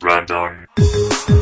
Brandon.